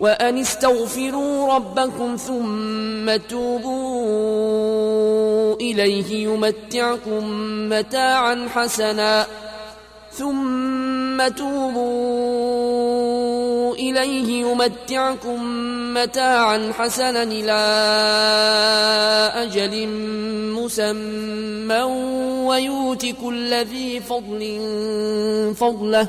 وأن استغفروا ربكم ثم توبوا إليه يمتعكم متاعا حسنا. ثم توبوا إليه يمتعكم متاعا حسنا إلى أجل مسمى ويؤت كل ذي فضل فضله.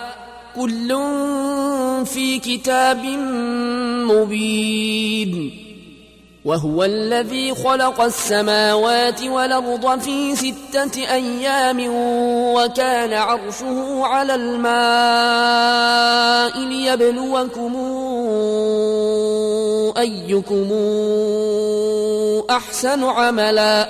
كل في كتاب مبين وهو الذي خلق السماوات والأرض في ستة أيام وكان عرشه على الماء ليبلوكم أيكم أحسن عملا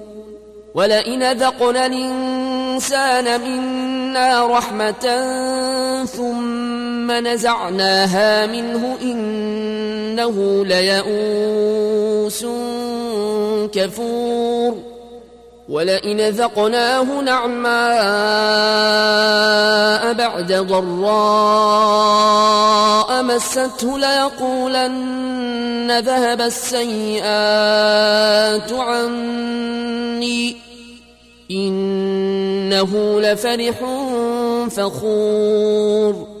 ولئن ذقنا الإنسان منا رحمة ثم نزعناها منه إنه ليئوس كفور ولئن ذقناه نعماء بعد ضراء مسته ليقولن ذهب السيئات عني إنه لفرح فخور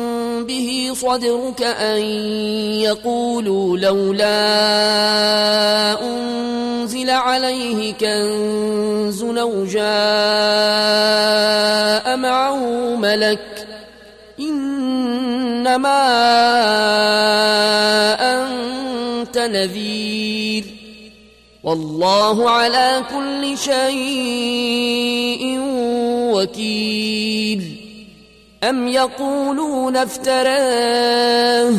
به صدرك أن يقولوا لولا أنزل عليه كنز أو جاء معه ملك إنما أنت نذير والله على كل شيء وكيل أم يقولون افتراه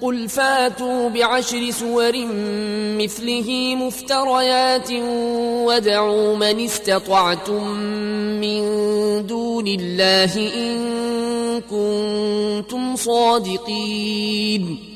قل فاتوا بعشر سور مثله مفتريات ودعوا من استطعتم من دون الله إن كنتم صادقين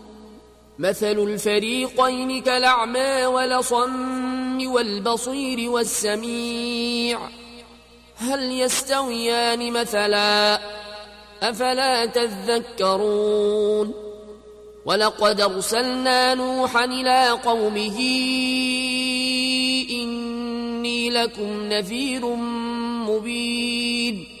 مثل الفريقين كالأعمى والصم والبصير والسميع. هل يستويان مثلا؟ أفلا تذكرون؟ ولقد أرسلنا نوحا إلى قومه إني لكم نذير مبين.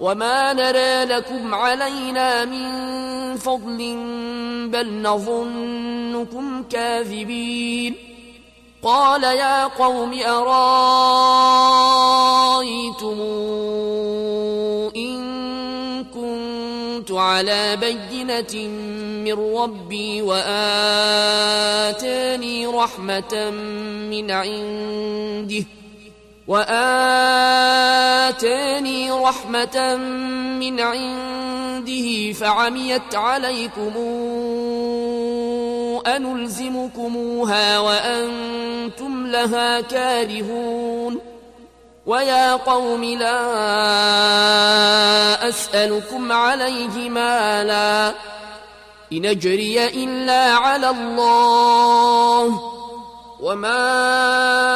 وما نرى لكم علينا من فضل بل نظنكم كاذبين قال يا قوم أرايتم إن كنت على بينة من ربي وآتاني رحمة من عنده وآتاني رحمة من عنده فعميت عليكم أنلزمكموها وأنتم لها كارهون ويا قوم لا أسألكم عليه مالا إن أجري إلا على الله وما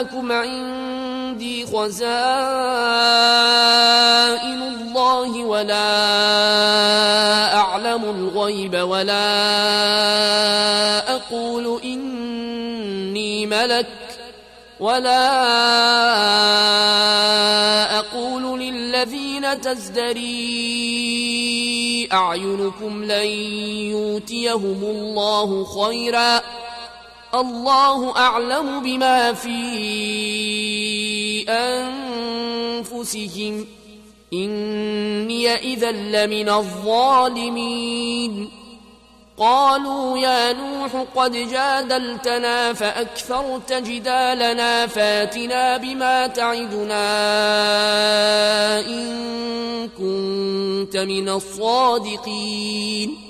لكم عندي خزائن الله ولا أعلم الغيب ولا أقول إني ملك ولا أقول للذين تزدري أعينكم لن يؤتيهم الله خيرا الله أعلم بما في أنفسهم. إني إذا لمن الظالمين. قالوا يا نوح قد جادلتنا فأكثرت جدالنا فاتنا بما تعدنا إن كنت من الصادقين.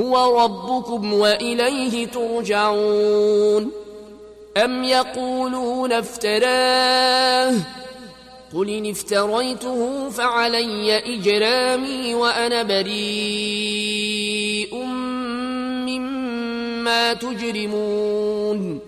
هو ربكم وإليه ترجعون. أم يقولون افتراه؟ قل إن افتريته فعلي إجرامي وأنا بريء مما تجرمون.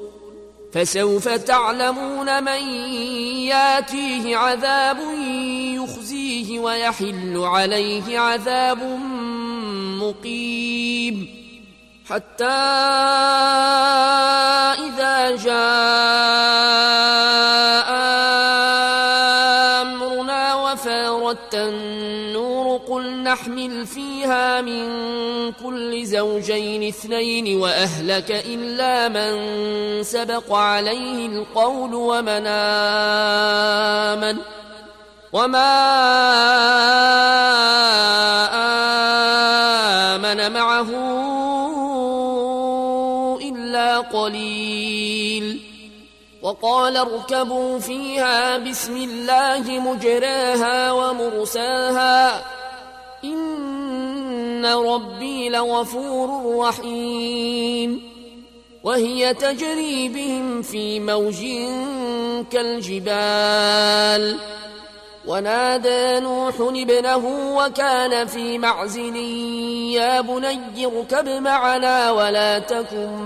فسوف تعلمون من ياتيه عذاب يخزيه ويحل عليه عذاب مقيم. حتى إذا جاء أمرنا وفارت النور قل نحمل فيها من كل زوجين اثنين وأهلك إلا من سبق عليه القول ومن آمن وما آمن معه إلا قليل وقال اركبوا فيها بسم الله مجراها ومرساها إن ربي لغفور رحيم وهي تجري بهم في موج كالجبال ونادى نوح ابنه وكان في معزل يا بني اركب معنا ولا تكن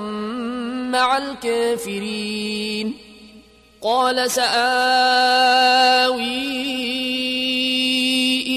مع الكافرين قال سآوي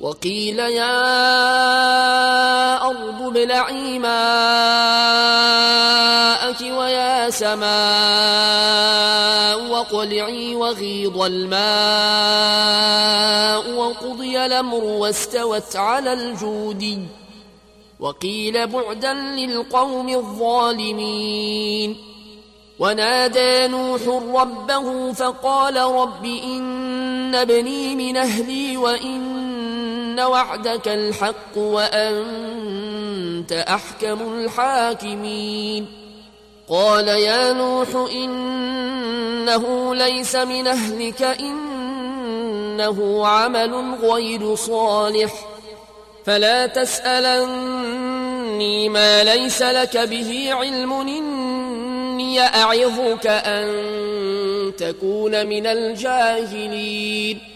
وقيل يا أرض ابلعي ماءك ويا سماء وقلعي وغيض الماء وقضي الأمر واستوت على الجود. وقيل بعدا للقوم الظالمين. ونادى نوح ربه فقال رب إن ابني من أهلي وإن إن وعدك الحق وأنت أحكم الحاكمين. قال يا نوح إنه ليس من أهلك إنه عمل غير صالح. فلا تسألني ما ليس لك به علم إني أعظك أن تكون من الجاهلين.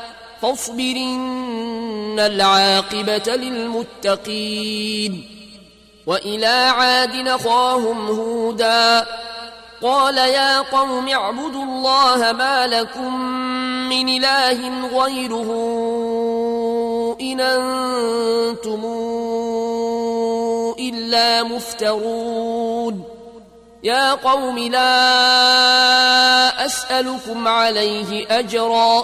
فاصبر إن العاقبة للمتقين. وإلى عاد نخاهم هودا. قال يا قوم اعبدوا الله ما لكم من إله غيره إن أنتم إلا مفترون. يا قوم لا أسألكم عليه أجراً.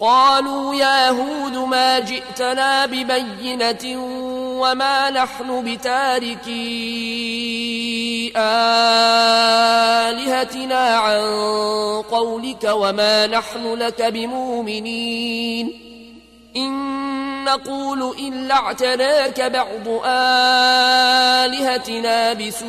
قالوا يا هود ما جئتنا ببينة وما نحن بتاركي آلهتنا عن قولك وما نحن لك بمؤمنين. إن نقول إلا اعتراك بعض آلهتنا بسوء.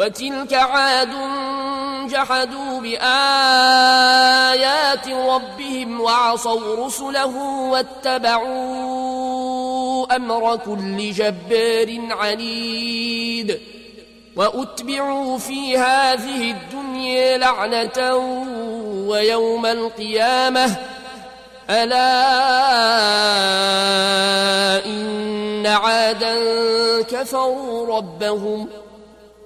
وتلك عاد جحدوا بآيات ربهم وعصوا رسله واتبعوا أمر كل جبار عنيد وأتبعوا في هذه الدنيا لعنة ويوم القيامة. ألا إن عادا كفروا ربهم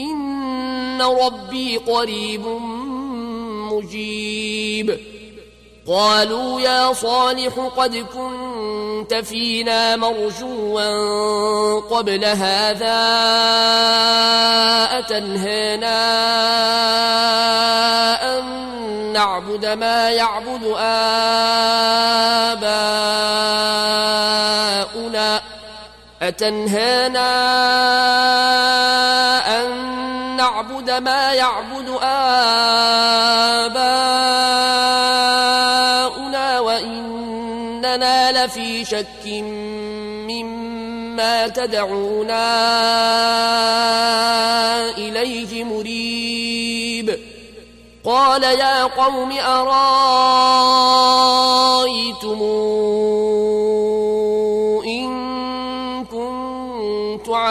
إن ربي قريب مجيب. قالوا يا صالح قد كنت فينا مرجوا قبل هذا أتنهانا أن نعبد ما يعبد آباؤنا أتنهانا أن نعبد ما يعبد آباؤنا وإننا لفي شك مما تدعونا إليه مريب. قال يا قوم أرايتم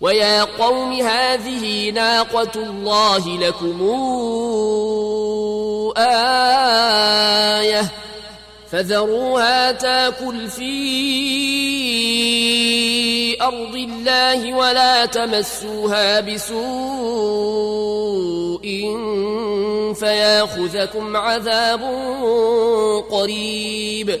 ويا قوم هذه ناقة الله لكم آية فذروها تاكل في أرض الله ولا تمسوها بسوء فياخذكم عذاب قريب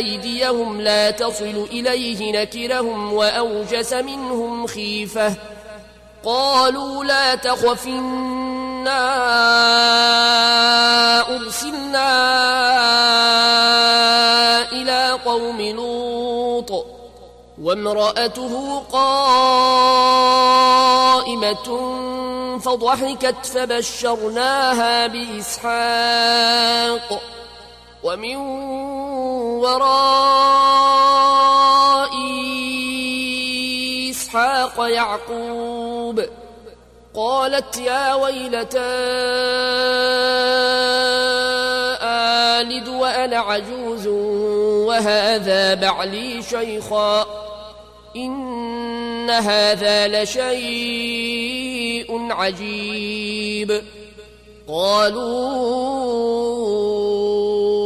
أيديهم لا تصل إليه نكرهم وأوجس منهم خيفة. قالوا لا تخف إنا أرسلنا إلى قوم لوط. وامرأته قائمة فضحكت فبشرناها بإسحاق. ومن وراء إسحاق يعقوب قالت يا ويلتى آلد وأنا عجوز وهذا بعلي شيخا إن هذا لشيء عجيب قالوا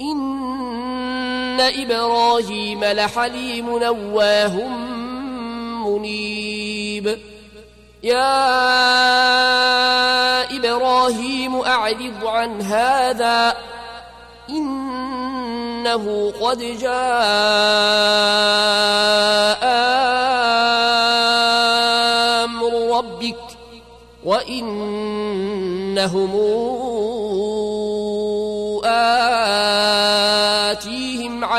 إن إبراهيم لحليم نواه منيب. يا إبراهيم أعرض عن هذا إنه قد جاء أمر ربك وإنهم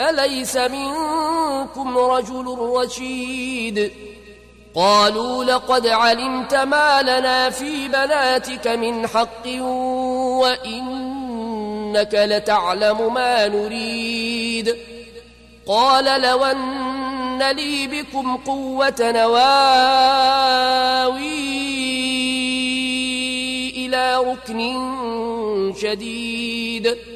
أليس منكم رجل رشيد؟ قالوا لقد علمت ما لنا في بناتك من حق وإنك لتعلم ما نريد. قال لو أن لي بكم قوة نواوي إلى ركن شديد.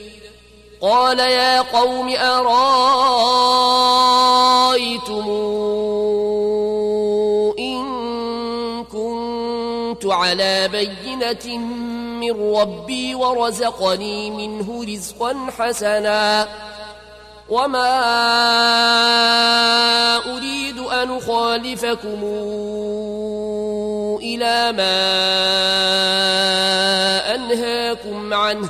قال يا قوم أرأيتم إن كنت على بينة من ربي ورزقني منه رزقا حسنا وما أريد أن أخالفكم إلى ما أنهاكم عنه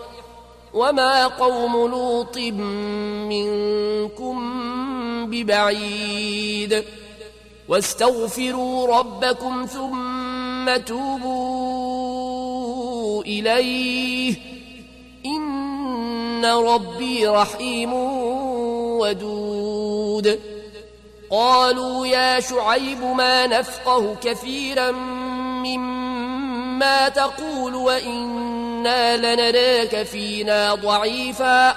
وما قوم لوط منكم ببعيد واستغفروا ربكم ثم توبوا إليه إن ربي رحيم ودود قالوا يا شعيب ما نفقه كثيرا مما تقول وإنا لنراك فينا ضعيفا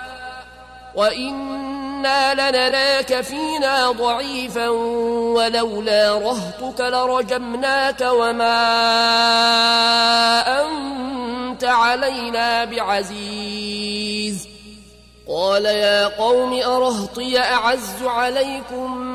وإنا لنراك فينا ضعيفا ولولا رهطك لرجمناك وما أنت علينا بعزيز. قال يا قوم أرهطي أعز عليكم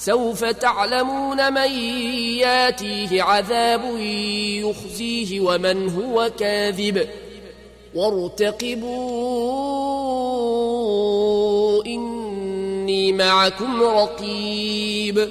سوف تعلمون من ياتيه عذاب يخزيه ومن هو كاذب. وارتقبوا إني معكم رقيب.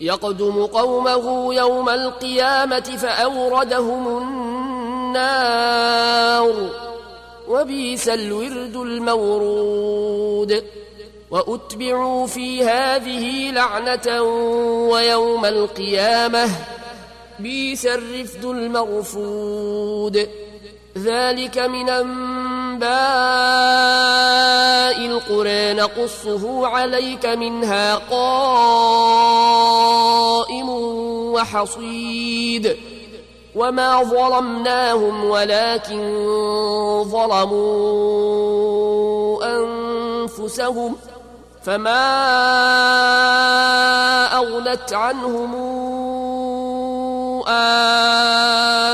يقدم قومه يوم القيامة فأوردهم النار. وبيس الورد المورود. وأتبعوا في هذه لعنة ويوم القيامة. بيس الرفد المرفود. ذلك من أنباء القرى نقصه عليك منها قائم وحصيد. وما ظلمناهم ولكن ظلموا أنفسهم فما أغنت عنهم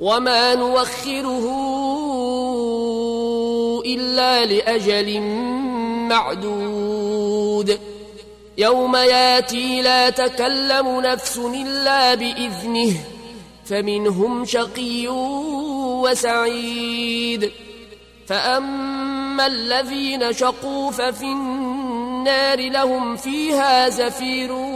وما نوخره إلا لأجل معدود يوم ياتي لا تكلم نفس إلا بإذنه فمنهم شقي وسعيد فأما الذين شقوا ففي النار لهم فيها زفير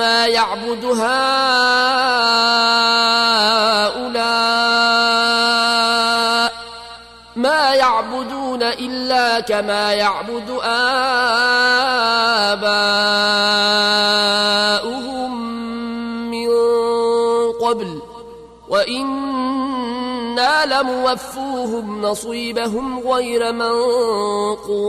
يعبد هؤلاء ما يعبدون إلا كما يعبد آباؤهم من قبل. وإنا لموفوهم نصيبهم غير منقوص.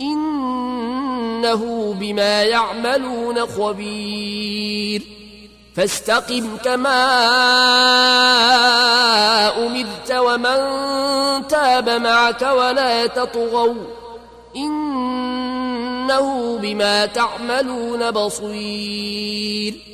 إنه بما يعملون خبير فاستقم كما أمرت ومن تاب معك ولا تطغوا إنه بما تعملون بصير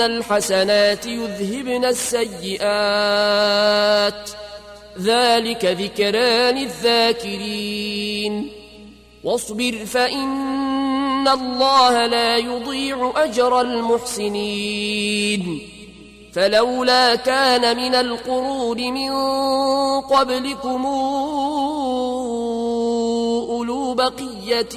الحسنات يذهبن السيئات. ذلك ذكرى للذاكرين واصبر فإن الله لا يضيع أجر المحسنين. فلولا كان من القرون من قبلكم أولو بقية